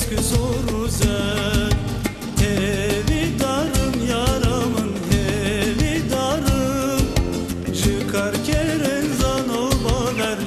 eski zor zen darım yaramın hevi darım. Çıkar kerenzan o baver